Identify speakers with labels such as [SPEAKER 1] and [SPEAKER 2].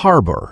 [SPEAKER 1] harbor.